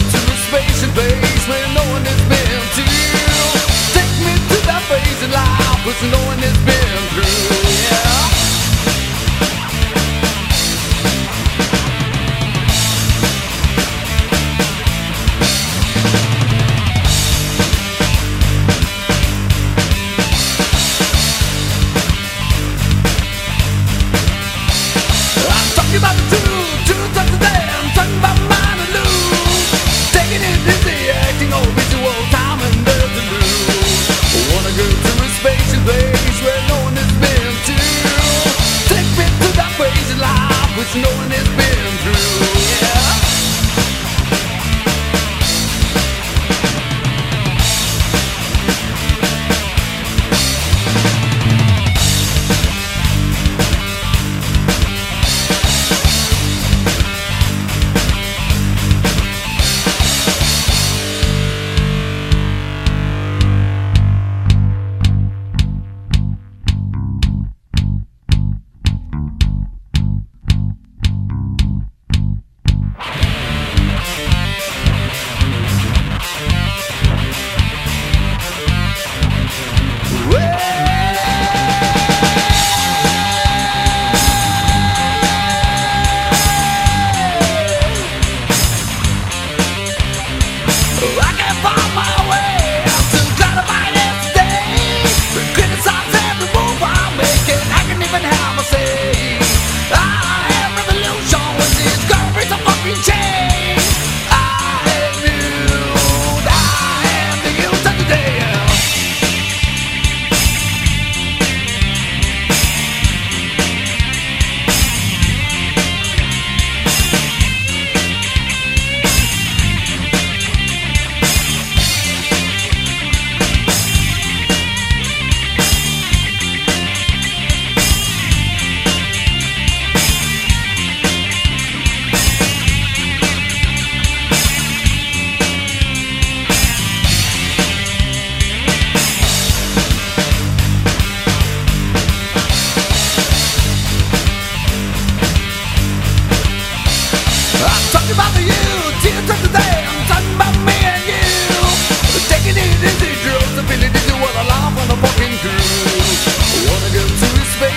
to space and place where no one has been to. Take me to that phase in life, which no one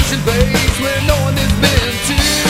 ocean base where no one has been to.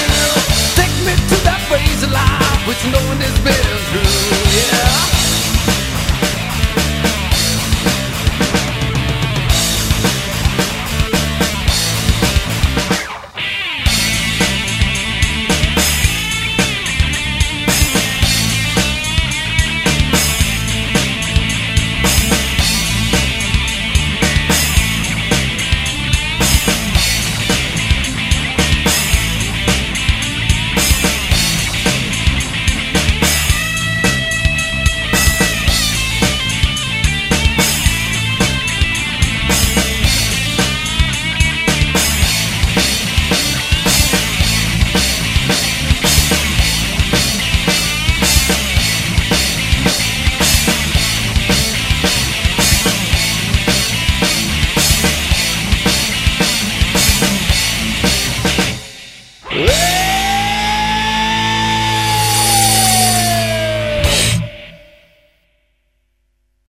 Yeah!